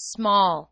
small.